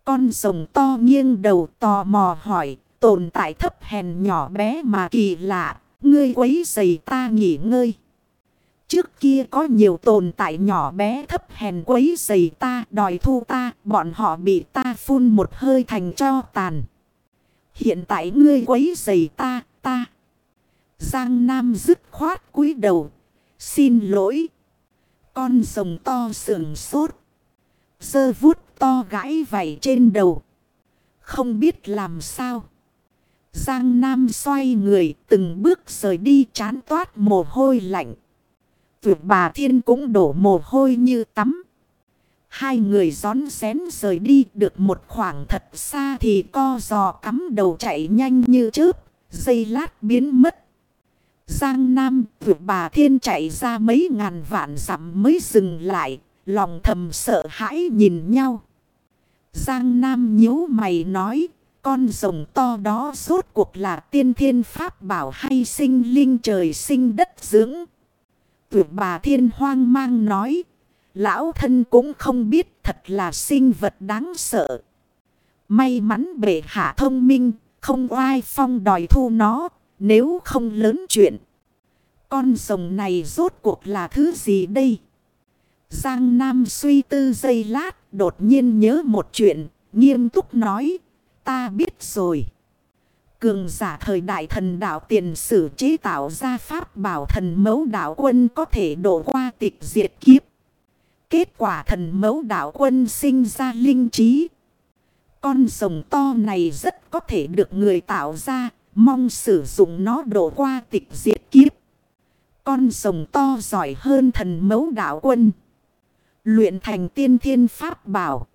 Con rồng to nghiêng đầu tò mò hỏi, tồn tại thấp hèn nhỏ bé mà kỳ lạ, ngươi quấy giày ta nghỉ ngơi. Trước kia có nhiều tồn tại nhỏ bé thấp hèn quấy giày ta, đòi thu ta, bọn họ bị ta phun một hơi thành cho tàn. Hiện tại ngươi quấy giày ta, ta. Giang Nam dứt khoát cúi đầu. Xin lỗi. Con rồng to sườn sốt. Sơ vuốt to gãi vảy trên đầu. Không biết làm sao. Giang Nam xoay người từng bước rời đi chán toát mồ hôi lạnh. tuyệt bà Thiên cũng đổ mồ hôi như tắm. Hai người gión xén rời đi được một khoảng thật xa thì co giò cắm đầu chạy nhanh như chớp, dây lát biến mất. Giang Nam vừa bà Thiên chạy ra mấy ngàn vạn dặm mới dừng lại, lòng thầm sợ hãi nhìn nhau. Giang Nam nhíu mày nói, con rồng to đó rốt cuộc là tiên thiên pháp bảo hay sinh linh trời sinh đất dưỡng. Tuyệt bà thiên hoang mang nói, lão thân cũng không biết thật là sinh vật đáng sợ. May mắn bệ hạ thông minh, không oai phong đòi thu nó, nếu không lớn chuyện. Con rồng này rốt cuộc là thứ gì đây? Giang Nam suy tư giây lát, đột nhiên nhớ một chuyện, nghiêm túc nói, ta biết rồi. Cường giả thời đại thần đạo tiền sử chế tạo ra pháp bảo thần mẫu đạo quân có thể đổ qua tịch diệt kiếp. Kết quả thần mẫu đạo quân sinh ra linh trí. Con rồng to này rất có thể được người tạo ra, mong sử dụng nó đổ qua tịch diệt kiếp. Con rồng to giỏi hơn thần mẫu đạo quân. Luyện thành tiên thiên pháp bảo.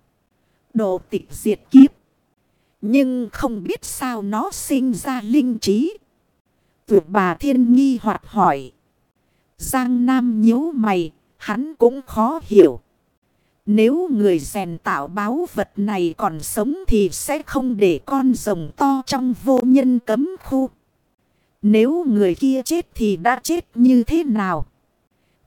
đổ tịch diệt kiếp. Nhưng không biết sao nó sinh ra linh trí. Tuyệt bà thiên nghi hoạt hỏi. Giang Nam nhíu mày, hắn cũng khó hiểu. Nếu người rèn tạo báo vật này còn sống thì sẽ không để con rồng to trong vô nhân cấm khu. Nếu người kia chết thì đã chết như thế nào?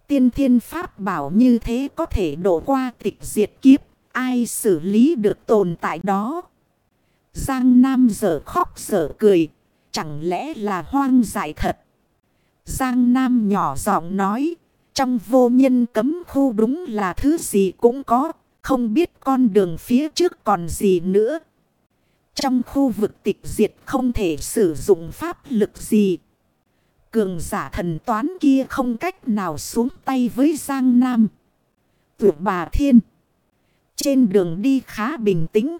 Tiên thiên pháp bảo như thế có thể đổ qua tịch diệt kiếp. Ai xử lý được tồn tại đó? Giang Nam giờ khóc giờ cười. Chẳng lẽ là hoang dại thật? Giang Nam nhỏ giọng nói. Trong vô nhân cấm khu đúng là thứ gì cũng có. Không biết con đường phía trước còn gì nữa. Trong khu vực tịch diệt không thể sử dụng pháp lực gì. Cường giả thần toán kia không cách nào xuống tay với Giang Nam. Tuyệt bà thiên. Trên đường đi khá bình tĩnh.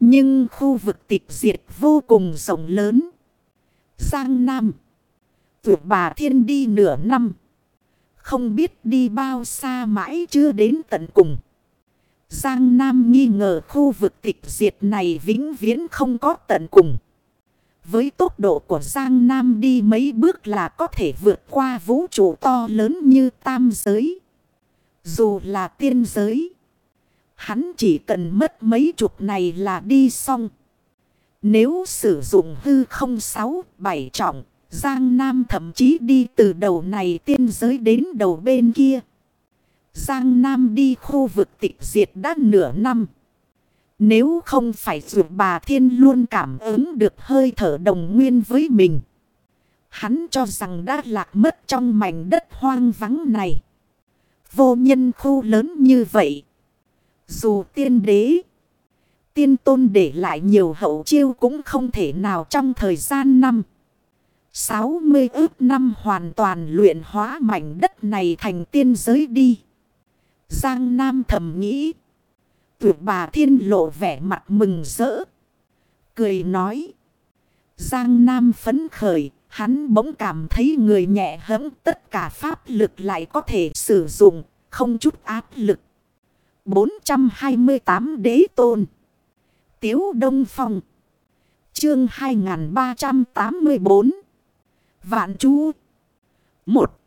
Nhưng khu vực tịch diệt vô cùng rộng lớn. Giang Nam. Tuyệt bà thiên đi nửa năm. Không biết đi bao xa mãi chưa đến tận cùng. Giang Nam nghi ngờ khu vực tịch diệt này vĩnh viễn không có tận cùng. Với tốc độ của Giang Nam đi mấy bước là có thể vượt qua vũ trụ to lớn như tam giới. Dù là tiên giới. Hắn chỉ cần mất mấy chục này là đi xong. Nếu sử dụng hư không sáu bảy trọng. Giang Nam thậm chí đi từ đầu này tiên giới đến đầu bên kia. Giang Nam đi khu vực tịch diệt đã nửa năm. Nếu không phải dù bà Thiên luôn cảm ứng được hơi thở đồng nguyên với mình. Hắn cho rằng đã lạc mất trong mảnh đất hoang vắng này. Vô nhân khu lớn như vậy. Dù tiên đế, tiên tôn để lại nhiều hậu chiêu cũng không thể nào trong thời gian năm. 60 ước năm hoàn toàn luyện hóa mảnh đất này thành tiên giới đi. Giang Nam thầm nghĩ. Tuyệt bà thiên lộ vẻ mặt mừng rỡ. Cười nói. Giang Nam phấn khởi. Hắn bỗng cảm thấy người nhẹ hấm tất cả pháp lực lại có thể sử dụng. Không chút áp lực. 428 đế tôn. Tiếu Đông Phong. Chương 2384. Vạn chú. 1.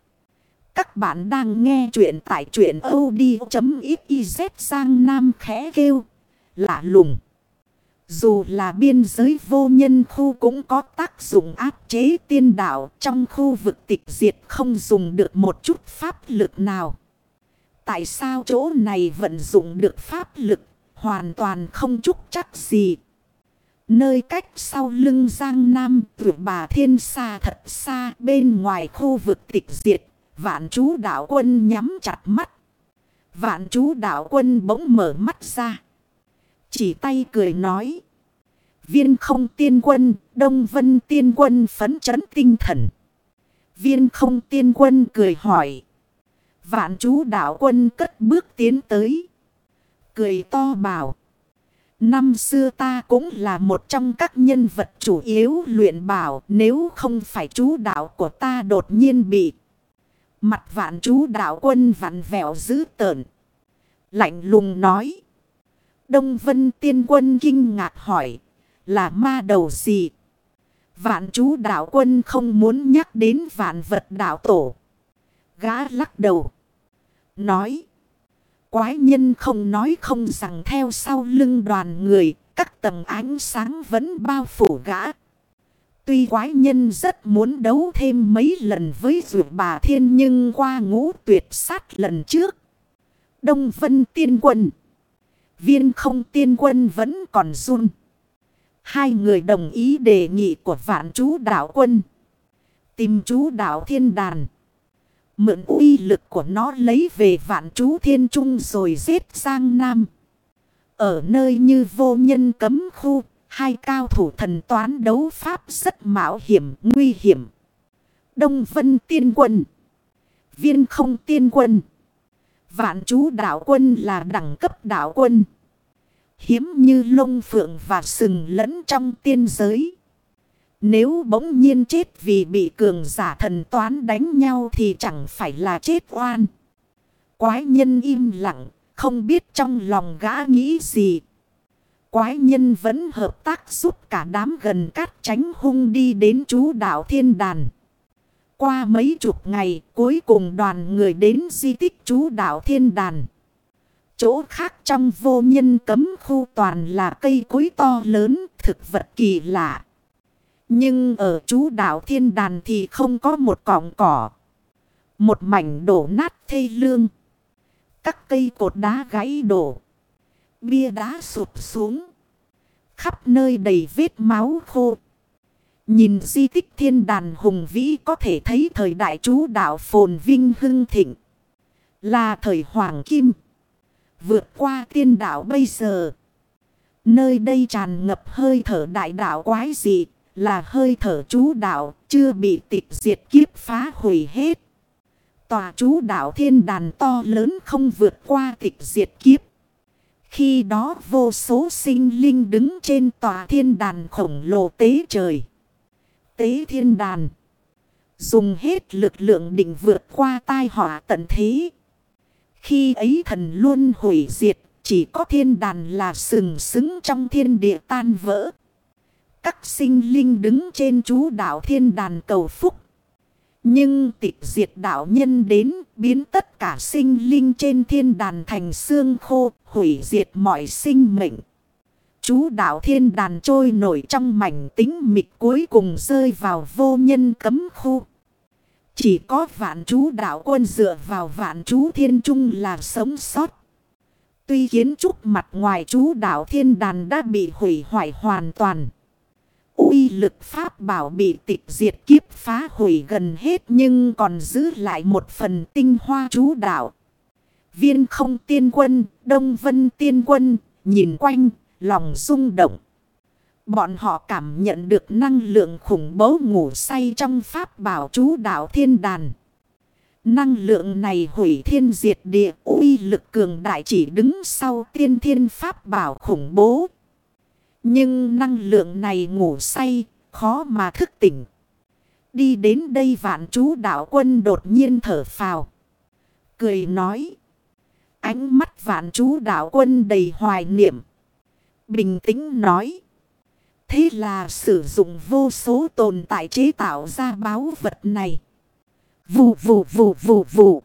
Các bạn đang nghe chuyện tại chuyện od.xyz sang nam khẽ kêu. Lạ lùng. Dù là biên giới vô nhân khu cũng có tác dụng áp chế tiên đạo trong khu vực tịch diệt không dùng được một chút pháp lực nào. Tại sao chỗ này vận dụng được pháp lực hoàn toàn không chút chắc gì. Nơi cách sau lưng Giang Nam tuyệt bà thiên xa thật xa bên ngoài khu vực tịch diệt. Vạn chú đạo quân nhắm chặt mắt. Vạn chú đạo quân bỗng mở mắt ra. Chỉ tay cười nói. Viên không tiên quân, Đông Vân tiên quân phấn chấn tinh thần. Viên không tiên quân cười hỏi. Vạn chú đạo quân cất bước tiến tới. Cười to bảo. Năm xưa ta cũng là một trong các nhân vật chủ yếu luyện bảo, nếu không phải chú đạo của ta đột nhiên bị. Mặt vạn chú đạo quân vặn vẹo dữ tợn. Lạnh lùng nói. Đông Vân tiên quân kinh ngạc hỏi. Là ma đầu gì? Vạn chú đạo quân không muốn nhắc đến vạn vật đạo tổ. Gã lắc đầu. Nói. Quái nhân không nói không rằng theo sau lưng đoàn người. Các tầng ánh sáng vẫn bao phủ gã. Tuy quái nhân rất muốn đấu thêm mấy lần với vượt bà thiên nhưng qua ngũ tuyệt sát lần trước. Đông Vân Tiên Quân. Viên không tiên quân vẫn còn run. Hai người đồng ý đề nghị của vạn chú đạo quân. Tìm chú đạo thiên đàn. Mượn uy lực của nó lấy về vạn chú thiên trung rồi giết sang nam. Ở nơi như vô nhân cấm khu, hai cao thủ thần toán đấu pháp rất mạo hiểm, nguy hiểm. Đông Vân Tiên Quân Viên không Tiên Quân Vạn chú đạo quân là đẳng cấp đạo quân. Hiếm như lông phượng và sừng lẫn trong tiên giới. Nếu bỗng nhiên chết vì bị cường giả thần toán đánh nhau thì chẳng phải là chết oan. Quái nhân im lặng, không biết trong lòng gã nghĩ gì. Quái nhân vẫn hợp tác giúp cả đám gần cắt tránh hung đi đến chú đạo thiên đàn. Qua mấy chục ngày cuối cùng đoàn người đến di tích chú đạo thiên đàn. Chỗ khác trong vô nhân cấm khu toàn là cây cối to lớn, thực vật kỳ lạ. Nhưng ở chú đảo thiên đàn thì không có một cọng cỏ. Một mảnh đổ nát thê lương. Các cây cột đá gãy đổ. Bia đá sụp xuống. Khắp nơi đầy vết máu khô. Nhìn di tích thiên đàn hùng vĩ có thể thấy thời đại chú đạo phồn vinh hưng thịnh. Là thời hoàng kim. Vượt qua tiên đạo bây giờ. Nơi đây tràn ngập hơi thở đại đạo quái dị là hơi thở chú đạo, chưa bị tịch diệt kiếp phá hủy hết. Tòa chú đạo thiên đàn to lớn không vượt qua tịch diệt kiếp. Khi đó vô số sinh linh đứng trên tòa thiên đàn khổng lồ tế trời. Tế thiên đàn. Dùng hết lực lượng định vượt qua tai họa tận thế. Khi ấy thần luôn hủy diệt. Chỉ có thiên đàn là sừng sững trong thiên địa tan vỡ. Các sinh linh đứng trên chú đạo thiên đàn cầu phúc. Nhưng tịch diệt đạo nhân đến biến tất cả sinh linh trên thiên đàn thành xương khô, hủy diệt mọi sinh mệnh. Chú đạo thiên đàn trôi nổi trong mảnh tính mịt cuối cùng rơi vào vô nhân cấm khu. Chỉ có vạn chú đạo quân dựa vào vạn chú thiên trung là sống sót. Tuy kiến trúc mặt ngoài chú đạo thiên đàn đã bị hủy hoại hoàn toàn uy lực pháp bảo bị tịch diệt kiếp phá hủy gần hết nhưng còn giữ lại một phần tinh hoa chú đạo. Viên không tiên quân, Đông Vân tiên quân, nhìn quanh, lòng rung động. Bọn họ cảm nhận được năng lượng khủng bố ngủ say trong pháp bảo chú đạo thiên đàn. Năng lượng này hủy thiên diệt địa uy lực cường đại chỉ đứng sau tiên thiên pháp bảo khủng bố. Nhưng năng lượng này ngủ say, khó mà thức tỉnh. Đi đến đây vạn chú đạo quân đột nhiên thở phào. Cười nói. Ánh mắt vạn chú đạo quân đầy hoài niệm. Bình tĩnh nói. Thế là sử dụng vô số tồn tại chế tạo ra báo vật này. Vù vù vù vù vù.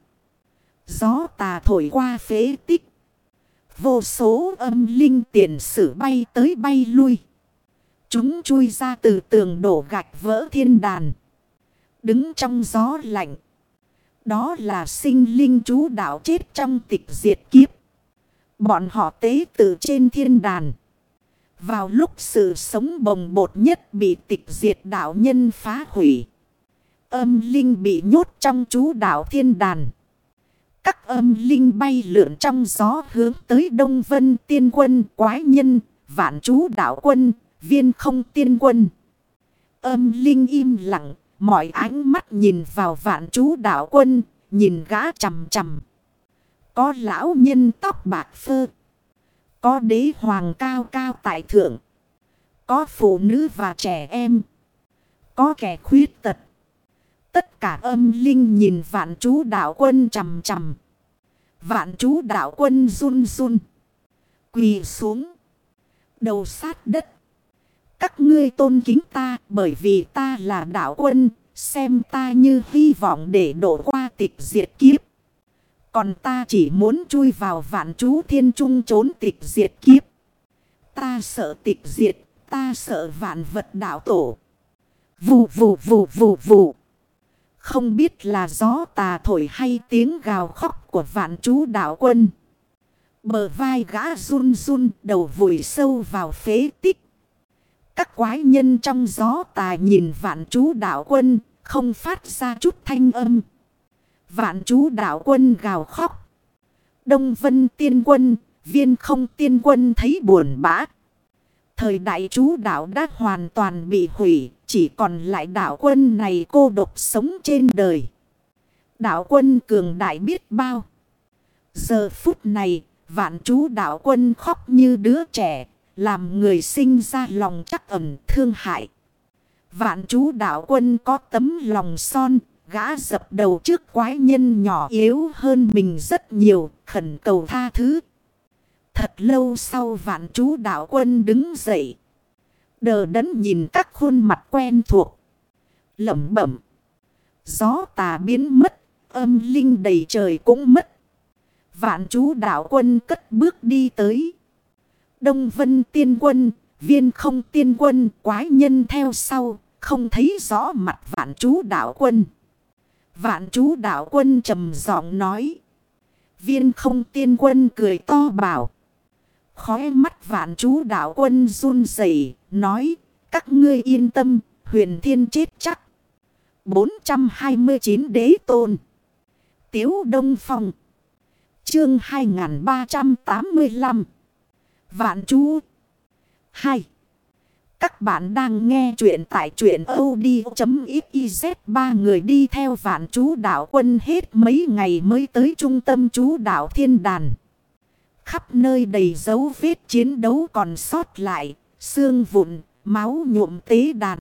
Gió tà thổi qua phế tích. Vô số âm linh tiền sử bay tới bay lui. Chúng chui ra từ tường đổ gạch vỡ thiên đàn. Đứng trong gió lạnh. Đó là sinh linh chú đạo chết trong tịch diệt kiếp. Bọn họ tế từ trên thiên đàn. Vào lúc sự sống bồng bột nhất bị tịch diệt đạo nhân phá hủy. Âm linh bị nhốt trong chú đạo thiên đàn. Các âm linh bay lượn trong gió hướng tới Đông Vân tiên quân, quái nhân, vạn chú đạo quân, viên không tiên quân. Âm linh im lặng, mọi ánh mắt nhìn vào vạn chú đạo quân, nhìn gã chầm chầm. Có lão nhân tóc bạc phơ. Có đế hoàng cao cao tại thượng. Có phụ nữ và trẻ em. Có kẻ khuyết tật. Tất cả âm linh nhìn vạn chú đạo quân chầm chầm. Vạn chú đạo quân run run. Quỳ xuống. Đầu sát đất. Các ngươi tôn kính ta bởi vì ta là đạo quân. Xem ta như hy vọng để đổ qua tịch diệt kiếp. Còn ta chỉ muốn chui vào vạn chú thiên trung trốn tịch diệt kiếp. Ta sợ tịch diệt, ta sợ vạn vật đạo tổ. Vù vù vù vù vù. Không biết là gió tà thổi hay tiếng gào khóc của vạn chú đạo quân. Bờ vai gã run run đầu vùi sâu vào phế tích. Các quái nhân trong gió tà nhìn vạn chú đạo quân không phát ra chút thanh âm. Vạn chú đạo quân gào khóc. Đông vân tiên quân, viên không tiên quân thấy buồn bã. Thời đại chú đạo đã hoàn toàn bị hủy, chỉ còn lại đạo quân này cô độc sống trên đời. Đạo quân cường đại biết bao. Giờ phút này, vạn chú đạo quân khóc như đứa trẻ, làm người sinh ra lòng chắc ẩn thương hại. Vạn chú đạo quân có tấm lòng son, gã dập đầu trước quái nhân nhỏ yếu hơn mình rất nhiều, khẩn cầu tha thứ. Thật lâu sau vạn chú đạo quân đứng dậy. Đờ đẫn nhìn các khuôn mặt quen thuộc. Lẩm bẩm. Gió tà biến mất, âm linh đầy trời cũng mất. Vạn chú đạo quân cất bước đi tới. Đông vân tiên quân, viên không tiên quân, quái nhân theo sau, không thấy rõ mặt vạn chú đạo quân. Vạn chú đạo quân trầm giọng nói. Viên không tiên quân cười to bảo. Khói mắt vạn chú đạo quân run rẩy nói. Các ngươi yên tâm, huyền thiên chết chắc. 429 đế tôn. Tiếu Đông Phong. Chương 2385. Vạn chú. 2. Các bạn đang nghe chuyện tại chuyện od.xyz ba người đi theo vạn chú đạo quân hết mấy ngày mới tới trung tâm chú đạo thiên đàn. Khắp nơi đầy dấu vết chiến đấu còn sót lại, xương vụn, máu nhuộm tế đàn.